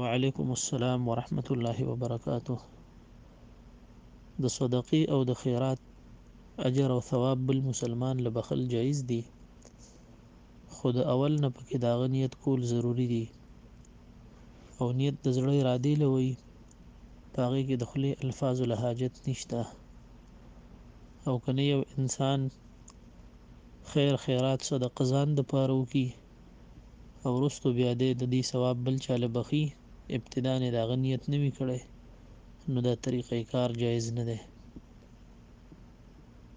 وعلیکم السلام ورحمت الله وبرکاته د صدقې او د خیرات اجر او ثواب بل مسلمان له بخل جایز دی خو د اول نه پکې دا غنیت کول ضروری دی او نیت د زړه اراده لوي پاغه کې د خلی الفاظ له حاجت نشته او کنه یو انسان خیر خیرات صدقه ځان د پاره وکي او وروسته بیا دی ددی ثواب بل چاله بخښي ابتداً یې د هغه نیت نه وي کړی نو دا طریقه کار جایز نه دی.